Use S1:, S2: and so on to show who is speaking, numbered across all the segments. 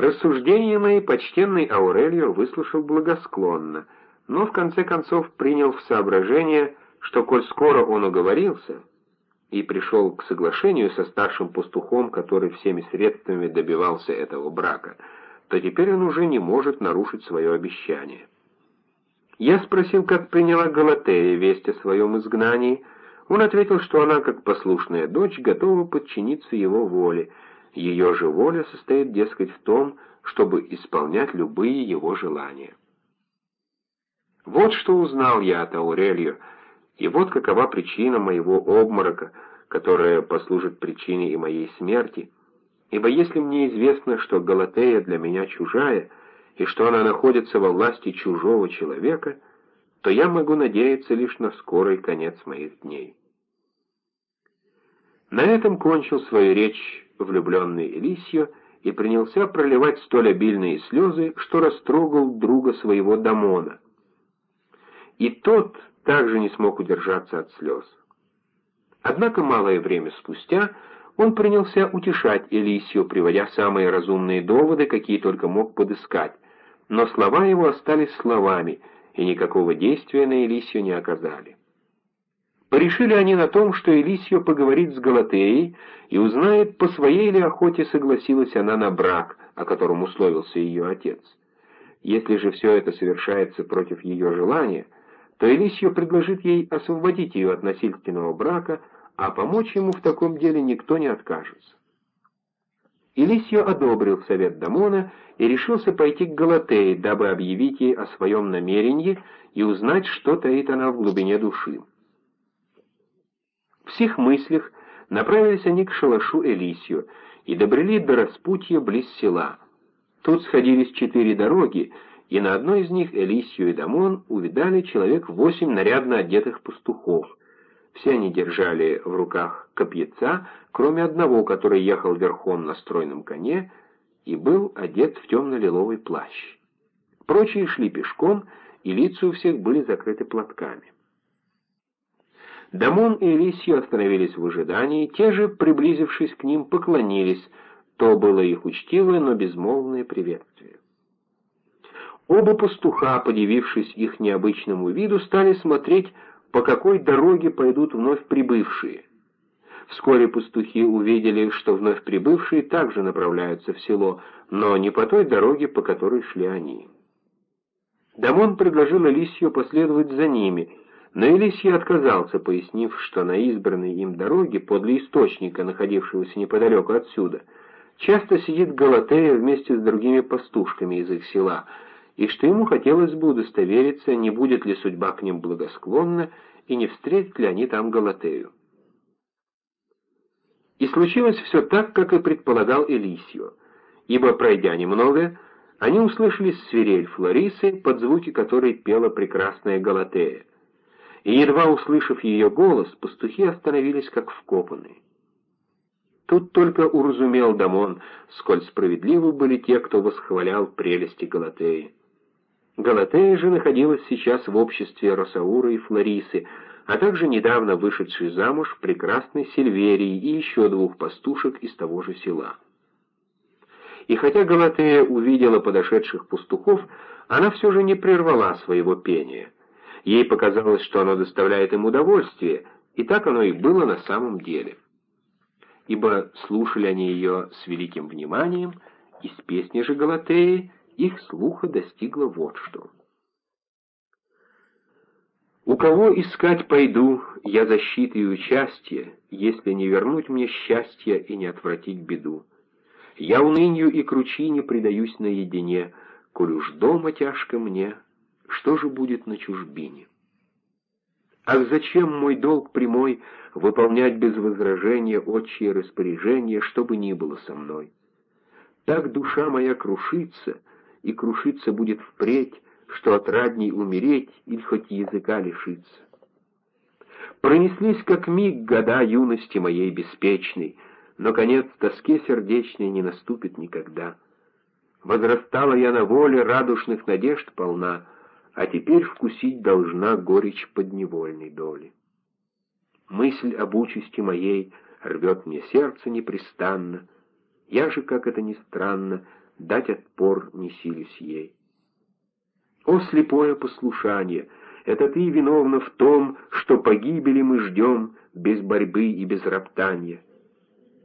S1: Рассуждения мои почтенный Аурелио выслушал благосклонно, но в конце концов принял в соображение, что коль скоро он уговорился и пришел к соглашению со старшим пастухом, который всеми средствами добивался этого брака, то теперь он уже не может нарушить свое обещание. Я спросил, как приняла Галатея весть о своем изгнании. Он ответил, что она, как послушная дочь, готова подчиниться его воле. Ее же воля состоит, дескать, в том, чтобы исполнять любые его желания. Вот что узнал я от Аурелью, и вот какова причина моего обморока, которая послужит причиной и моей смерти, ибо если мне известно, что Галатея для меня чужая, и что она находится во власти чужого человека, то я могу надеяться лишь на скорый конец моих дней. На этом кончил свою речь влюбленный Элисио и принялся проливать столь обильные слезы, что растрогал друга своего Дамона. И тот также не смог удержаться от слез. Однако малое время спустя он принялся утешать Элисию, приводя самые разумные доводы, какие только мог подыскать, но слова его остались словами, и никакого действия на Элисию не оказали. Порешили они на том, что Элисио поговорит с Галатеей и узнает, по своей ли охоте согласилась она на брак, о котором условился ее отец. Если же все это совершается против ее желания, то Элисио предложит ей освободить ее от насильственного брака, а помочь ему в таком деле никто не откажется. Илисио одобрил совет Дамона и решился пойти к Галатее, дабы объявить ей о своем намерении и узнать, что таит она в глубине души. В сих мыслях направились они к шалашу Элисио и добрели до распутья близ села. Тут сходились четыре дороги, и на одной из них Элисио и Дамон увидали человек восемь нарядно одетых пастухов, все они держали в руках копьяца, кроме одного, который ехал верхом на стройном коне и был одет в темно-лиловый плащ. Прочие шли пешком, и лица у всех были закрыты платками. Дамон и Элисио остановились в ожидании, те же, приблизившись к ним, поклонились, то было их учтивое, но безмолвное приветствие. Оба пастуха, подивившись их необычному виду, стали смотреть по какой дороге пойдут вновь прибывшие. Вскоре пастухи увидели, что вновь прибывшие также направляются в село, но не по той дороге, по которой шли они. Дамон предложил Элисию последовать за ними, но Элисия отказался, пояснив, что на избранной им дороге, подле источника, находившегося неподалеку отсюда, часто сидит Галатея вместе с другими пастушками из их села — и что ему хотелось бы удостовериться, не будет ли судьба к ним благосклонна, и не встретят ли они там Галатею. И случилось все так, как и предполагал Элисио, ибо, пройдя немного, они услышали свирель Флорисы, под звуки которой пела прекрасная Галатея. И, едва услышав ее голос, пастухи остановились как вкопанные. Тут только уразумел Дамон, сколь справедливы были те, кто восхвалял прелести Галатеи. Галатея же находилась сейчас в обществе Росаура и Флорисы, а также недавно вышедшей замуж прекрасной Сильверии и еще двух пастушек из того же села. И хотя Галатея увидела подошедших пастухов, она все же не прервала своего пения. Ей показалось, что оно доставляет им удовольствие, и так оно и было на самом деле. Ибо слушали они ее с великим вниманием, из песни же Галатеи их слуха достигло вот что. «У кого искать пойду я защиты и участия, если не вернуть мне счастья и не отвратить беду? Я унынью и кручине предаюсь наедине, коль уж дома тяжко мне, что же будет на чужбине? Ах, зачем мой долг прямой выполнять без возражения отчие распоряжения, что бы ни было со мной? Так душа моя крушится, и крушиться будет впредь, что отрадней умереть или хоть языка лишиться. Пронеслись как миг года юности моей беспечной, но конец тоске сердечной не наступит никогда. Возрастала я на воле, радушных надежд полна, а теперь вкусить должна горечь подневольной доли. Мысль об участи моей рвет мне сердце непрестанно, я же, как это ни странно, дать отпор не силюсь ей. О, слепое послушание! Это ты виновна в том, что погибели мы ждем без борьбы и без роптания.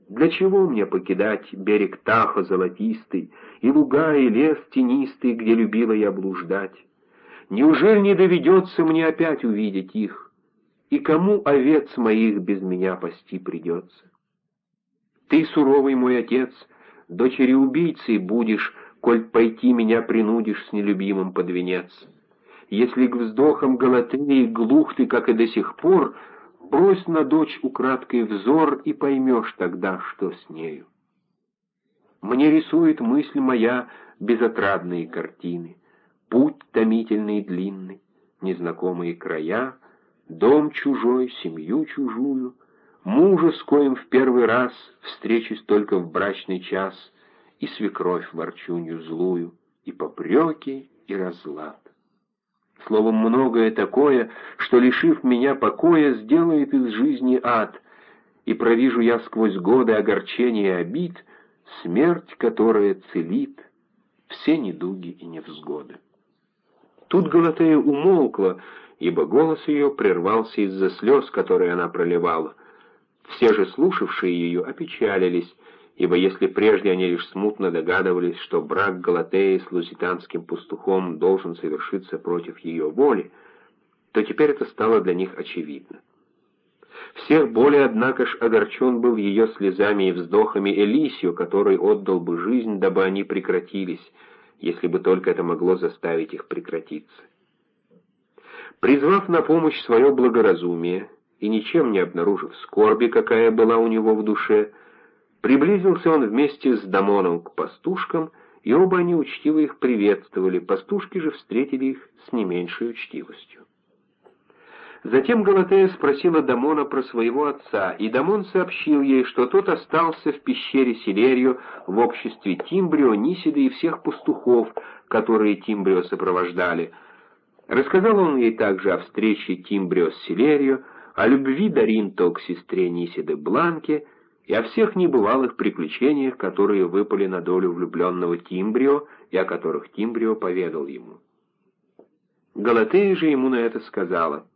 S1: Для чего мне покидать берег Таха золотистый, И луга, и лес тенистый, где любила я блуждать? Неужели не доведется мне опять увидеть их? И кому овец моих без меня пасти придется? Ты, суровый мой отец, дочери убийцы будешь, Коль пойти меня принудишь с нелюбимым под венец. Если к вздохам Галатеи глух ты, как и до сих пор, Брось на дочь украдкой взор и поймешь тогда, что с нею. Мне рисует мысль моя безотрадные картины, Путь томительный и длинный, незнакомые края, Дом чужой, семью чужую, Мужа, с коим в первый раз Встречусь только в брачный час, И свекровь ворчунью злую, И попреки, и разлад. Словом, многое такое, что, лишив меня покоя, сделает из жизни ад, и провижу я сквозь годы огорчения и обид смерть, которая целит все недуги и невзгоды. Тут Галатея умолкла, ибо голос ее прервался из-за слез, которые она проливала. Все же слушавшие ее опечалились, ибо если прежде они лишь смутно догадывались, что брак Галатеи с лузитанским пастухом должен совершиться против ее воли, то теперь это стало для них очевидно. Всех более, однако ж, огорчен был ее слезами и вздохами Элисию, который отдал бы жизнь, дабы они прекратились, если бы только это могло заставить их прекратиться. Призвав на помощь свое благоразумие и ничем не обнаружив скорби, какая была у него в душе, Приблизился он вместе с Дамоном к пастушкам, и оба они учтиво их приветствовали, пастушки же встретили их с не меньшей учтивостью. Затем Галатея спросила Дамона про своего отца, и Дамон сообщил ей, что тот остался в пещере Силерию в обществе Тимбрио, Нисида и всех пастухов, которые Тимбрио сопровождали. Рассказал он ей также о встрече Тимбрио с Силерио, о любви Даринто к сестре Нисиды Бланке, и о всех небывалых приключениях, которые выпали на долю влюбленного Тимбрио и о которых Тимбрио поведал ему. Галатея же ему на это сказала,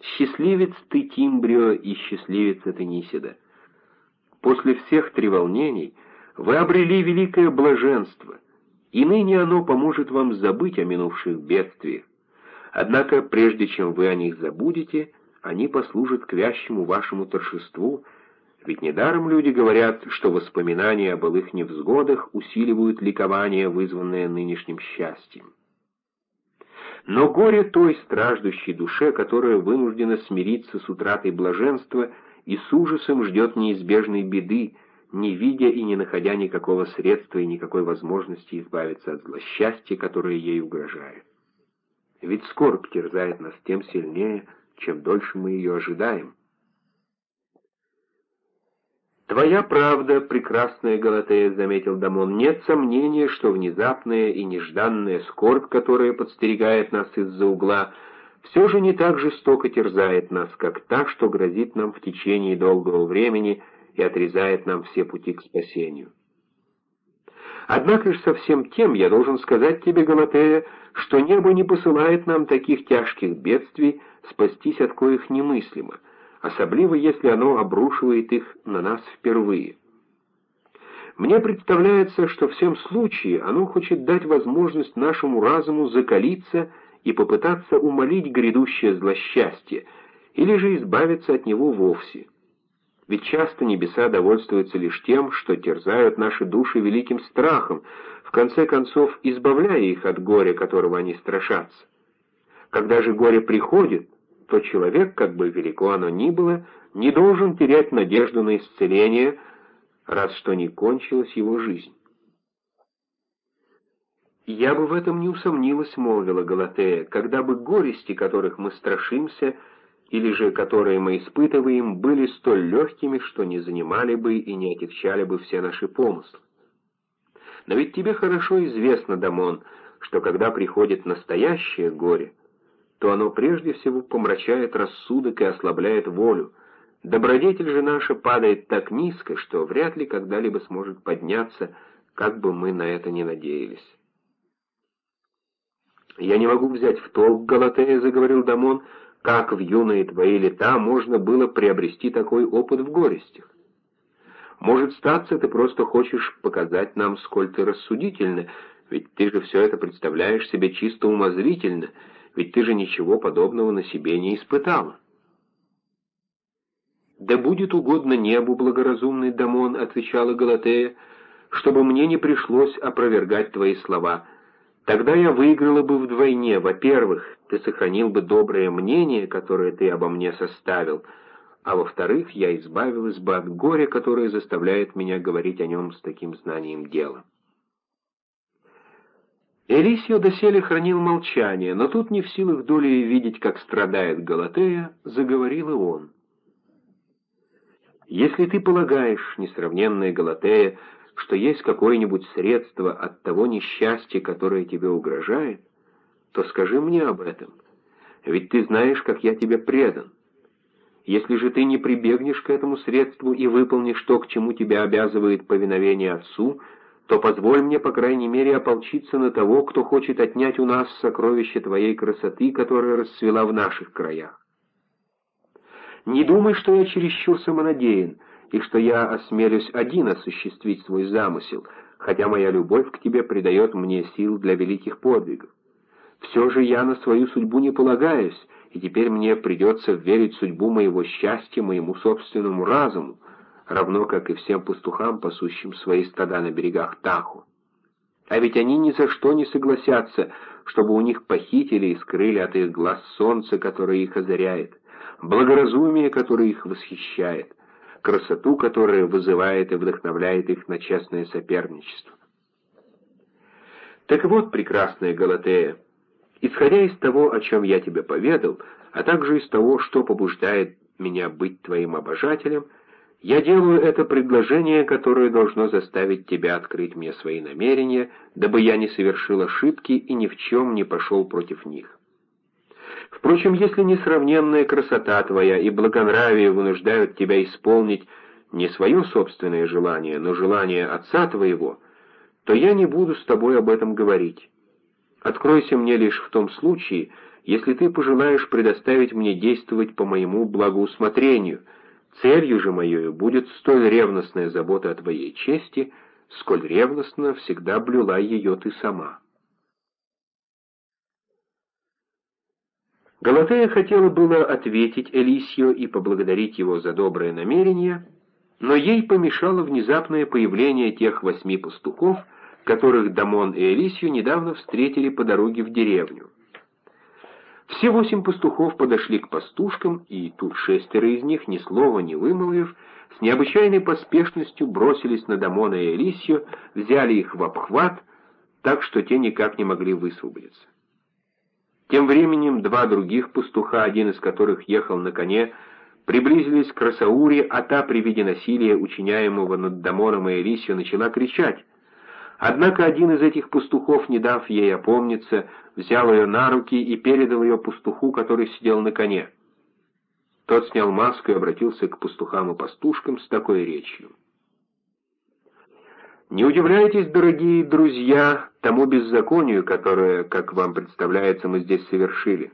S1: «Счастливец ты, Тимбрио, и счастливица ты, Нисида. После всех треволнений вы обрели великое блаженство, и ныне оно поможет вам забыть о минувших бедствиях. Однако, прежде чем вы о них забудете, они послужат к вящему вашему торжеству, ведь недаром люди говорят, что воспоминания о былых невзгодах усиливают ликование, вызванное нынешним счастьем. Но горе той страждущей душе, которая вынуждена смириться с утратой блаженства и с ужасом ждет неизбежной беды, не видя и не находя никакого средства и никакой возможности избавиться от злосчастья, которое ей угрожает. Ведь скорбь терзает нас тем сильнее, чем дольше мы ее ожидаем. «Твоя правда, прекрасная Галатея», — заметил Дамон, — «нет сомнения, что внезапная и нежданная скорбь, которая подстерегает нас из-за угла, все же не так жестоко терзает нас, как та, что грозит нам в течение долгого времени и отрезает нам все пути к спасению. Однако же со всем тем я должен сказать тебе, Галатея, что небо не посылает нам таких тяжких бедствий, спастись от коих немыслимо, особливо если оно обрушивает их на нас впервые. Мне представляется, что в всем случае оно хочет дать возможность нашему разуму закалиться и попытаться умолить грядущее злосчастье, или же избавиться от него вовсе. Ведь часто небеса довольствуются лишь тем, что терзают наши души великим страхом, в конце концов избавляя их от горя, которого они страшатся. Когда же горе приходит, то человек, как бы велико оно ни было, не должен терять надежду на исцеление, раз что не кончилась его жизнь. «Я бы в этом не усомнилась», — молвила Галатея, «когда бы горести, которых мы страшимся, или же которые мы испытываем, были столь легкими, что не занимали бы и не отягчали бы все наши помыслы. Но ведь тебе хорошо известно, Дамон, что когда приходит настоящее горе, то оно прежде всего помрачает рассудок и ослабляет волю. Добродетель же наша падает так низко, что вряд ли когда-либо сможет подняться, как бы мы на это ни надеялись. «Я не могу взять в толк, Галатея», — заговорил Дамон, — «как в юные твои лета можно было приобрести такой опыт в горестях? Может, статься, ты просто хочешь показать нам, сколь ты рассудительна, ведь ты же все это представляешь себе чисто умозрительно, ведь ты же ничего подобного на себе не испытала». «Да будет угодно небу, благоразумный Дамон», — отвечала Галатея, — «чтобы мне не пришлось опровергать твои слова». Тогда я выиграла бы вдвойне. Во-первых, ты сохранил бы доброе мнение, которое ты обо мне составил, а во-вторых, я избавилась бы от горя, которое заставляет меня говорить о нем с таким знанием дела. Элисио доселе хранил молчание, но тут не в силах доли видеть, как страдает Галатея, заговорил и он. «Если ты полагаешь, несравненная Галатея, что есть какое-нибудь средство от того несчастья, которое тебе угрожает, то скажи мне об этом, ведь ты знаешь, как я тебе предан. Если же ты не прибегнешь к этому средству и выполнишь то, к чему тебя обязывает повиновение Отцу, то позволь мне, по крайней мере, ополчиться на того, кто хочет отнять у нас сокровище твоей красоты, которая расцвела в наших краях. Не думай, что я чересчур самонадеян, и что я осмелюсь один осуществить свой замысел, хотя моя любовь к тебе придает мне сил для великих подвигов. Все же я на свою судьбу не полагаюсь, и теперь мне придется верить судьбу моего счастья моему собственному разуму, равно как и всем пастухам, пасущим свои стада на берегах Таху. А ведь они ни за что не согласятся, чтобы у них похитили и скрыли от их глаз солнце, которое их озаряет, благоразумие, которое их восхищает, красоту, которая вызывает и вдохновляет их на честное соперничество. Так вот, прекрасная Галатея, исходя из того, о чем я тебе поведал, а также из того, что побуждает меня быть твоим обожателем, я делаю это предложение, которое должно заставить тебя открыть мне свои намерения, дабы я не совершил ошибки и ни в чем не пошел против них. Впрочем, если несравненная красота твоя и благонравие вынуждают тебя исполнить не свое собственное желание, но желание отца твоего, то я не буду с тобой об этом говорить. Откройся мне лишь в том случае, если ты пожелаешь предоставить мне действовать по моему благоусмотрению. Целью же моею будет столь ревностная забота о твоей чести, сколь ревностно всегда блюла ее ты сама». Галатея хотела было ответить Элисио и поблагодарить его за доброе намерение, но ей помешало внезапное появление тех восьми пастухов, которых Дамон и Элисио недавно встретили по дороге в деревню. Все восемь пастухов подошли к пастушкам, и тут шестеро из них, ни слова не вымолвив, с необычайной поспешностью бросились на Дамона и Элисио, взяли их в обхват, так что те никак не могли высвободиться. Тем временем два других пастуха, один из которых ехал на коне, приблизились к Росауре, а та при виде насилия, учиняемого над Дамоном и Элисио, начала кричать. Однако один из этих пастухов, не дав ей опомниться, взял ее на руки и передал ее пастуху, который сидел на коне. Тот снял маску и обратился к пастухам и пастушкам с такой речью. Не удивляйтесь, дорогие друзья, тому беззаконию, которое, как вам представляется, мы здесь совершили.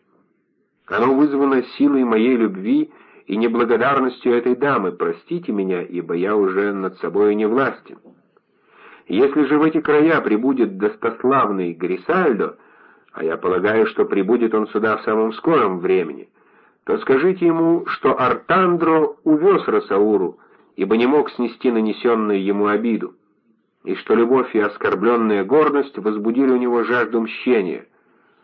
S1: Оно вызвано силой моей любви и неблагодарностью этой дамы. Простите меня, ибо я уже над собой не властен. Если же в эти края прибудет достославный Грисальдо, а я полагаю, что прибудет он сюда в самом скором времени, то скажите ему, что Артандро увез Росауру, ибо не мог снести нанесенную ему обиду и что любовь и оскорбленная гордость возбудили у него жажду мщения.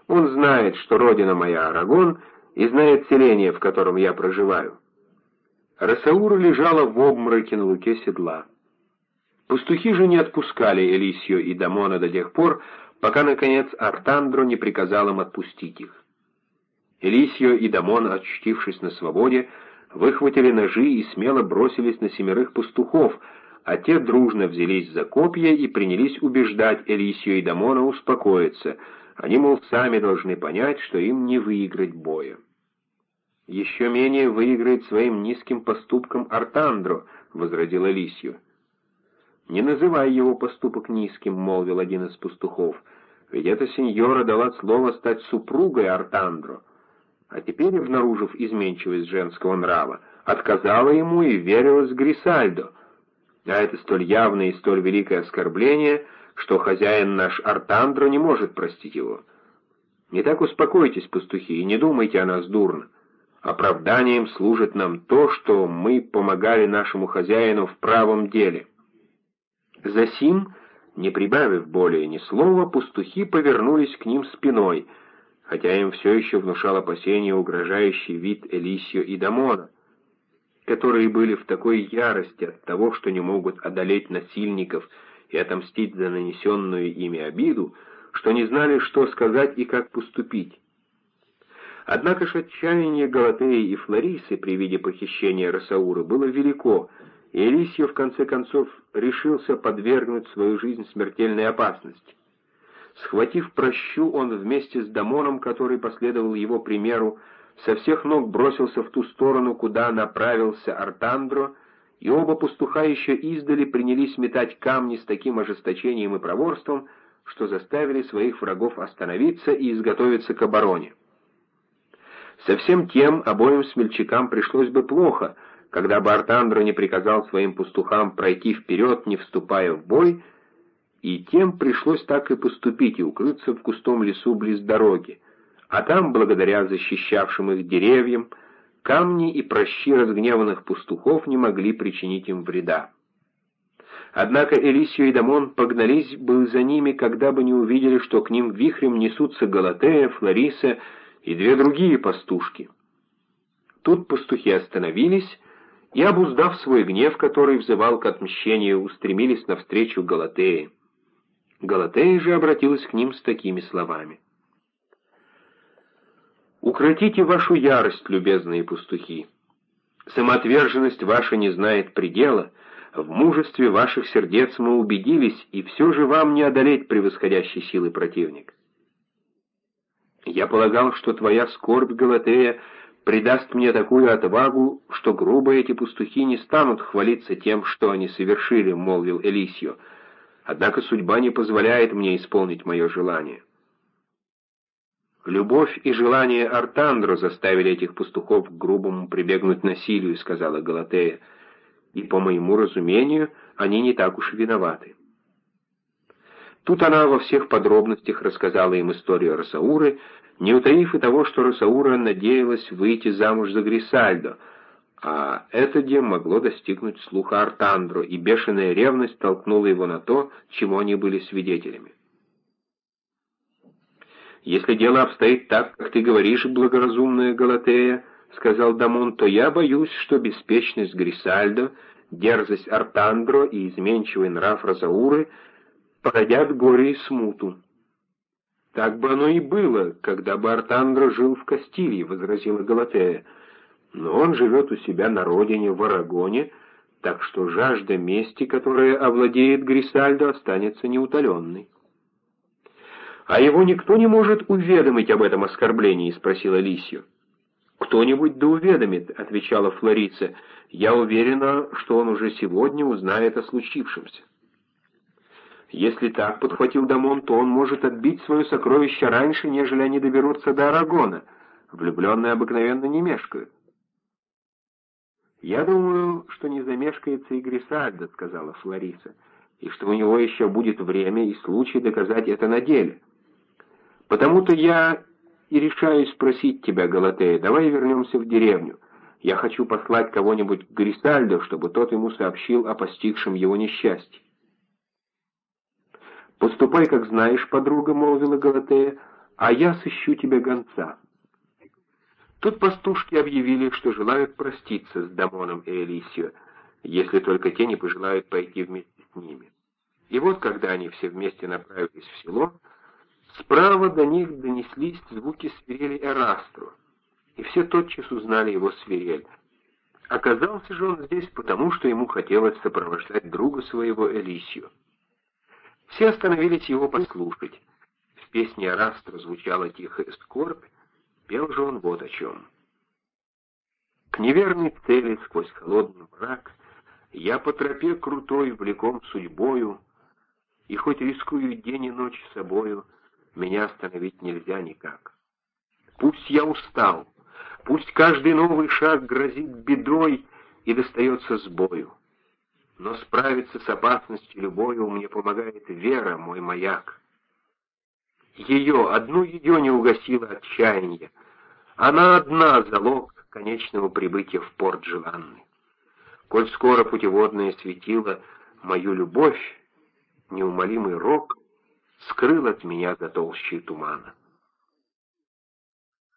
S1: Он знает, что родина моя Арагон, и знает селение, в котором я проживаю. Росаура лежала в обмороке на луке седла. Пастухи же не отпускали Элисию и Дамона до тех пор, пока, наконец, Артандро не приказал им отпустить их. Элисио и Дамон, очутившись на свободе, выхватили ножи и смело бросились на семерых пастухов, а те дружно взялись за копья и принялись убеждать Элисию и Дамона успокоиться. Они, мол, сами должны понять, что им не выиграть боя. «Еще менее выиграет своим низким поступком Артандро», — возразил Элисию. «Не называй его поступок низким», — молвил один из пастухов, «ведь эта сеньора дала слово стать супругой Артандро, а теперь, обнаружив изменчивость женского нрава, отказала ему и верилась Грисальдо. А это столь явное и столь великое оскорбление, что хозяин наш Артандро не может простить его. Не так успокойтесь, пастухи, и не думайте о нас дурно. Оправданием служит нам то, что мы помогали нашему хозяину в правом деле. Засим, не прибавив более ни слова, пастухи повернулись к ним спиной, хотя им все еще внушал опасение угрожающий вид Элисио и Дамона, которые были в такой ярости от того, что не могут одолеть насильников и отомстить за нанесенную ими обиду, что не знали, что сказать и как поступить. Однако ж отчаяние Галатеи и Флорисы при виде похищения Росаура было велико, и Элисио в конце концов решился подвергнуть свою жизнь смертельной опасности. Схватив прощу, он вместе с Дамоном, который последовал его примеру, со всех ног бросился в ту сторону, куда направился Артандро, и оба пастуха еще издали принялись метать камни с таким ожесточением и проворством, что заставили своих врагов остановиться и изготовиться к обороне. Со всем тем обоим смельчакам пришлось бы плохо, когда бы Артандро не приказал своим пастухам пройти вперед, не вступая в бой, и тем пришлось так и поступить и укрыться в густом лесу близ дороги, а там, благодаря защищавшим их деревьям, камни и прощи разгневанных пастухов не могли причинить им вреда. Однако Элисио и Дамон погнались бы за ними, когда бы не увидели, что к ним вихрем несутся Галатея, Флориса и две другие пастушки. Тут пастухи остановились и, обуздав свой гнев, который взывал к отмщению, устремились навстречу Галатее. Галатея же обратилась к ним с такими словами. «Укротите вашу ярость, любезные пастухи. Самоотверженность ваша не знает предела, в мужестве ваших сердец мы убедились, и все же вам не одолеть превосходящей силы противника. Я полагал, что твоя скорбь, Галатея, придаст мне такую отвагу, что грубо эти пастухи не станут хвалиться тем, что они совершили, — молвил Элисио. Однако судьба не позволяет мне исполнить мое желание. «Любовь и желание Артандро заставили этих пастухов к грубому прибегнуть насилию», — сказала Галатея, — «и, по моему разумению, они не так уж виноваты». Тут она во всех подробностях рассказала им историю Росауры, не утаив и того, что Росаура надеялась выйти замуж за Грисальдо, а это дем могло достигнуть слуха Артандро, и бешеная ревность толкнула его на то, чему они были свидетелями. «Если дело обстоит так, как ты говоришь, благоразумная Галатея, — сказал Дамон, — то я боюсь, что беспечность Грисальдо, дерзость Артандро и изменчивый нрав Розауры — породят горе и смуту. «Так бы оно и было, когда бы Артандро жил в Кастилии», — возразила Галатея. «Но он живет у себя на родине в Арагоне, так что жажда мести, которая овладеет Грисальдо, останется неутоленной». «А его никто не может уведомить об этом оскорблении?» — спросила Лисью. «Кто-нибудь да уведомит», — отвечала Флорица. «Я уверена, что он уже сегодня узнает о случившемся». Если так, — подхватил Дамон, — то он может отбить свое сокровище раньше, нежели они доберутся до Арагона. Влюбленные обыкновенно не мешкают. «Я думаю, что не замешкается и Грисальдо», — сказала Флориса, «и что у него еще будет время и случай доказать это на деле. Потому-то я и решаюсь спросить тебя, Галатея, давай вернемся в деревню. Я хочу послать кого-нибудь к Грисальдо, чтобы тот ему сообщил о постигшем его несчастье. «Поступай, как знаешь, подруга», — молвила Галатея, — «а я сыщу тебе гонца». Тут пастушки объявили, что желают проститься с Дамоном и Элисио, если только те не пожелают пойти вместе с ними. И вот, когда они все вместе направились в село, справа до них донеслись звуки свирели Эрастру, и все тотчас узнали его свирель. Оказался же он здесь потому, что ему хотелось сопровождать друга своего Элисио. Все остановились его послушать. В песне Арастра звучала тихая скорбь, пел же он вот о чем. К неверной цели сквозь холодный мрак Я по тропе крутой, влеком судьбою, И хоть рискую день и ночь собою, Меня остановить нельзя никак. Пусть я устал, пусть каждый новый шаг Грозит бедой и достается сбою, Но справиться с опасностью любою Мне помогает вера, мой маяк. Ее, одну ее не угасило отчаяние. Она одна залог конечного прибытия в порт желанный. Коль скоро путеводное светило мою любовь, неумолимый рок скрыл от меня за толщей тумана.